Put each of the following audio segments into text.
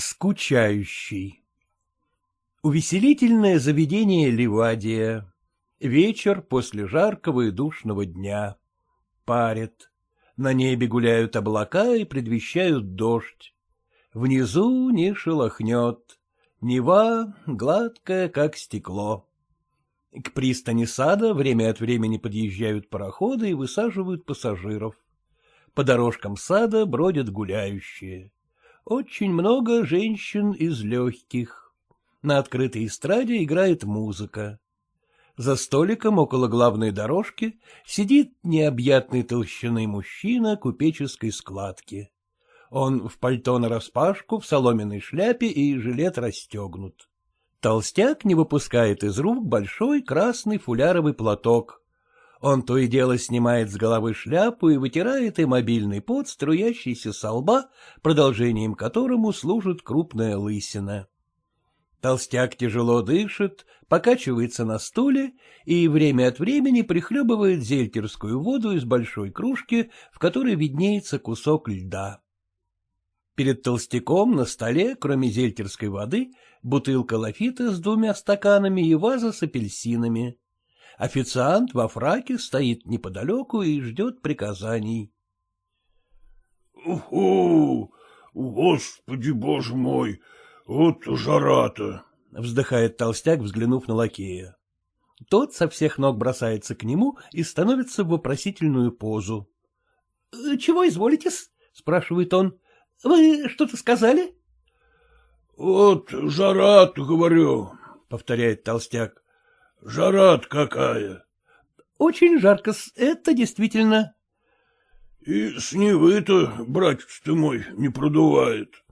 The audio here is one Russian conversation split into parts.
Скучающий Увеселительное заведение Ливадия. Вечер после жаркого и душного дня. Парит. На небе гуляют облака и предвещают дождь. Внизу не шелохнет. Нева гладкая, как стекло. К пристани сада время от времени подъезжают пароходы и высаживают пассажиров. По дорожкам сада бродят гуляющие. Очень много женщин из легких. На открытой эстраде играет музыка. За столиком около главной дорожки сидит необъятный толщиной мужчина купеческой складки. Он в пальто нараспашку, в соломенной шляпе и жилет расстегнут. Толстяк не выпускает из рук большой красный фуляровый платок. Он то и дело снимает с головы шляпу и вытирает им мобильный пот, струящийся со лба, продолжением которому служит крупная лысина. Толстяк тяжело дышит, покачивается на стуле и время от времени прихлебывает зельтерскую воду из большой кружки, в которой виднеется кусок льда. Перед толстяком на столе, кроме зельтерской воды, бутылка лафита с двумя стаканами и ваза с апельсинами. Официант во фраке стоит неподалеку и ждет приказаний. — Уху! Господи, боже мой! Вот жара-то! — вздыхает толстяк, взглянув на лакея. Тот со всех ног бросается к нему и становится в вопросительную позу. «Э, — Чего изволитесь? — спрашивает он. — Вы что-то сказали? — Вот жара-то, говорю, — повторяет толстяк. Жара какая! — Очень жарко, это действительно. — И с Невы-то, братец ты мой, не продувает.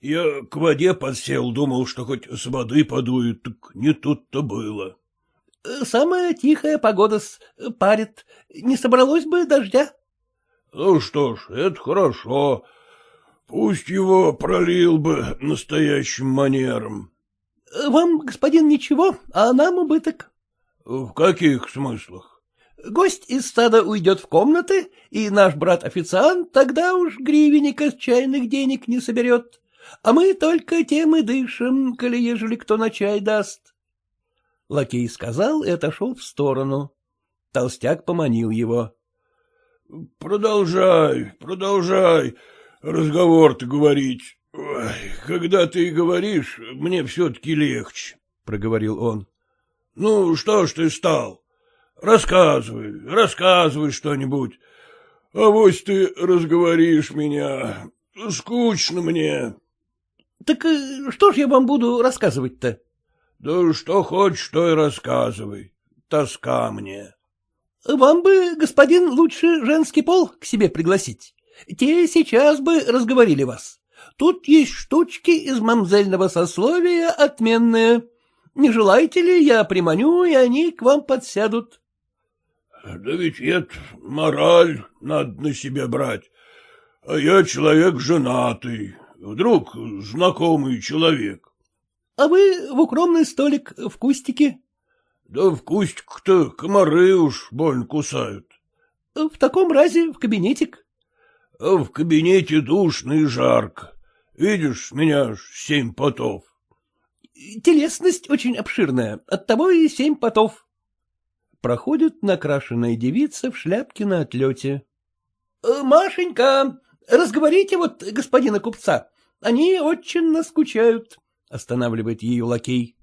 Я к воде подсел, думал, что хоть с воды подует, так не тут-то было. — Самая тихая погода парит. Не собралось бы дождя? — Ну что ж, это хорошо. Пусть его пролил бы настоящим манером. — Вам, господин, ничего, а нам убыток. — В каких смыслах? — Гость из стада уйдет в комнаты, и наш брат-официант тогда уж гривенника с чайных денег не соберет. А мы только тем и дышим, коли ежели кто на чай даст. Лакей сказал и отошел в сторону. Толстяк поманил его. — Продолжай, продолжай разговор-то говорить. Когда ты говоришь, мне все-таки легче, — проговорил он. — Ну, что ж ты стал? Рассказывай, рассказывай что-нибудь. А вось ты разговоришь меня. Скучно мне. — Так э, что ж я вам буду рассказывать-то? — Да что хочешь, то и рассказывай. Тоска мне. — Вам бы, господин, лучше женский пол к себе пригласить. Те сейчас бы разговорили вас. Тут есть штучки из мамзельного сословия отменные. Не желаете ли, я приманю, и они к вам подсядут. — Да ведь это мораль надо на себя брать. А я человек женатый, вдруг знакомый человек. — А вы в укромный столик в кустике? — Да в кустик-то комары уж больно кусают. — В таком разе в кабинетик. — А в кабинете душно и жарко. Видишь, меня ж семь потов. Телесность очень обширная, оттого и семь потов. Проходит накрашенная девица в шляпке на отлете. «Э, — Машенька, разговорите вот господина купца. Они очень наскучают, — останавливает ее лакей.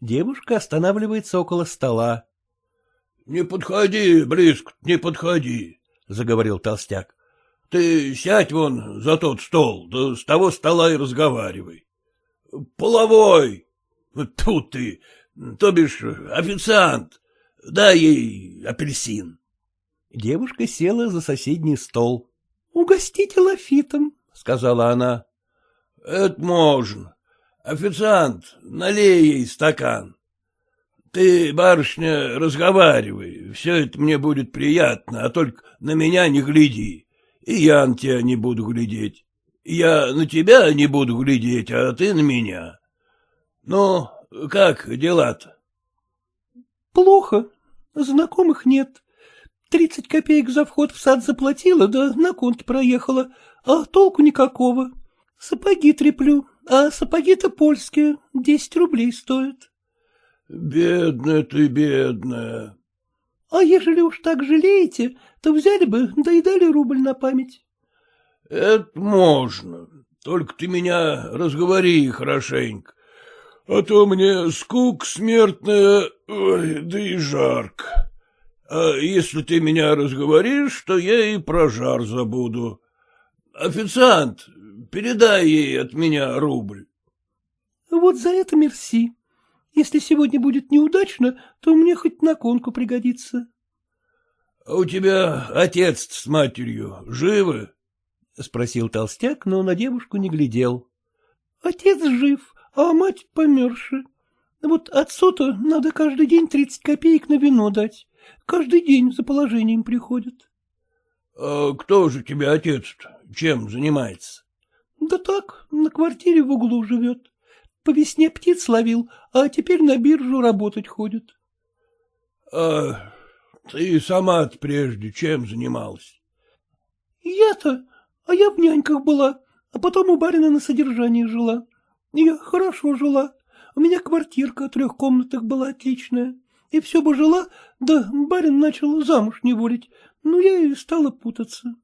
Девушка останавливается около стола. — Не подходи, близко, не подходи, — заговорил толстяк. — Ты сядь вон за тот стол, да с того стола и разговаривай. Половой. Тут ты, то бишь официант. Дай ей апельсин. Девушка села за соседний стол. — Угостите лафитом, — сказала она. — Это можно. Официант, налей ей стакан. Ты, барышня, разговаривай, все это мне будет приятно, а только на меня не гляди, и я на тебя не буду глядеть. Я на тебя не буду глядеть, а ты на меня. Ну, как дела-то? — Плохо. Знакомых нет. Тридцать копеек за вход в сад заплатила, да на конт проехала, а толку никакого. Сапоги треплю, а сапоги-то польские, десять рублей стоят. — Бедная ты, бедная. — А ежели уж так жалеете, то взяли бы, да и дали рубль на память. — Это можно, только ты меня разговори хорошенько, а то мне скук смертная, ой, да и жарко. А если ты меня разговоришь, то я и про жар забуду. Официант, передай ей от меня рубль. — Вот за это мерси. Если сегодня будет неудачно, то мне хоть на конку пригодится. — А у тебя отец с матерью живы? — спросил толстяк, но на девушку не глядел. — Отец жив, а мать померши. Вот отцу-то надо каждый день тридцать копеек на вино дать. Каждый день за положением приходит. — А кто же тебе отец-то? Чем занимается? — Да так, на квартире в углу живет. По весне птиц ловил, а теперь на биржу работать ходит. — А ты сама прежде чем занималась? — Я-то? А я в няньках была, а потом у барина на содержании жила. Я хорошо жила. У меня квартирка трех комнатах была отличная. И все бы жила, да барин начал замуж не волить. Ну, я и стала путаться.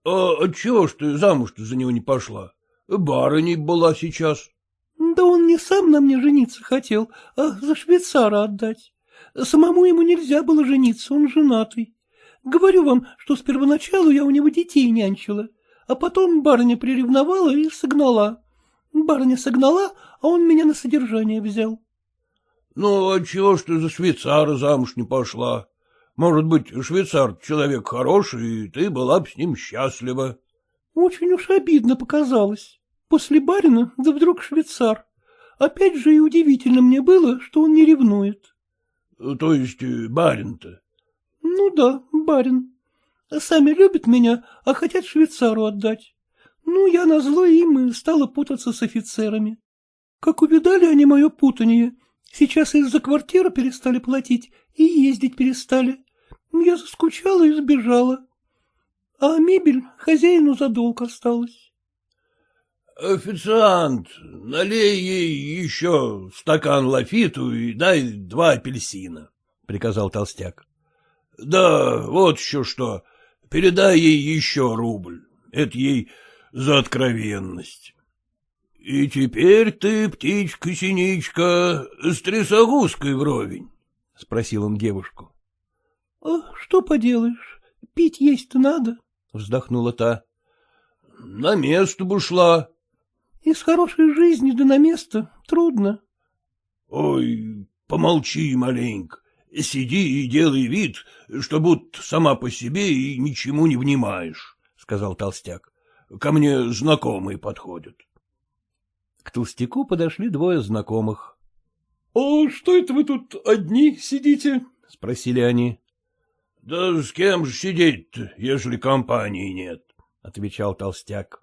— А чего ж ты замуж-то за него не пошла? Барыней была сейчас. — Да он не сам на мне жениться хотел, а за швейцара отдать. Самому ему нельзя было жениться, он женатый. Говорю вам, что с первоначалу я у него детей нянчила, а потом барыня приревновала и согнала. Барыня согнала, а он меня на содержание взял. — Ну, а чего ж ты за швейцара замуж не пошла? Может быть, швейцар человек хороший, и ты была бы с ним счастлива. — Очень уж обидно показалось. После барина, да вдруг швейцар. Опять же и удивительно мне было, что он не ревнует. — То есть э, барин-то? — Ну да, барин. Сами любят меня, а хотят швейцару отдать. Ну, я назло им и стала путаться с офицерами. Как увидали они мое путание, сейчас из-за квартиры перестали платить и ездить перестали. Я заскучала и сбежала. А мебель хозяину за долг осталась. — Официант, налей ей еще стакан лафиту и дай два апельсина, — приказал толстяк. — Да, вот еще что, передай ей еще рубль, это ей за откровенность. — И теперь ты, птичка-синичка, с трясогузкой вровень? — спросил он девушку. — А что поделаешь, пить есть-то надо, — вздохнула та. — На место бы шла. — Из хорошей жизни да на место трудно. — Ой, помолчи маленько, сиди и делай вид, что будто сама по себе и ничему не внимаешь, — сказал толстяк. Ко мне знакомые подходят. К толстяку подошли двое знакомых. — А что это вы тут одни сидите? — спросили они. — Да с кем же сидеть-то, ежели компании нет? — отвечал толстяк.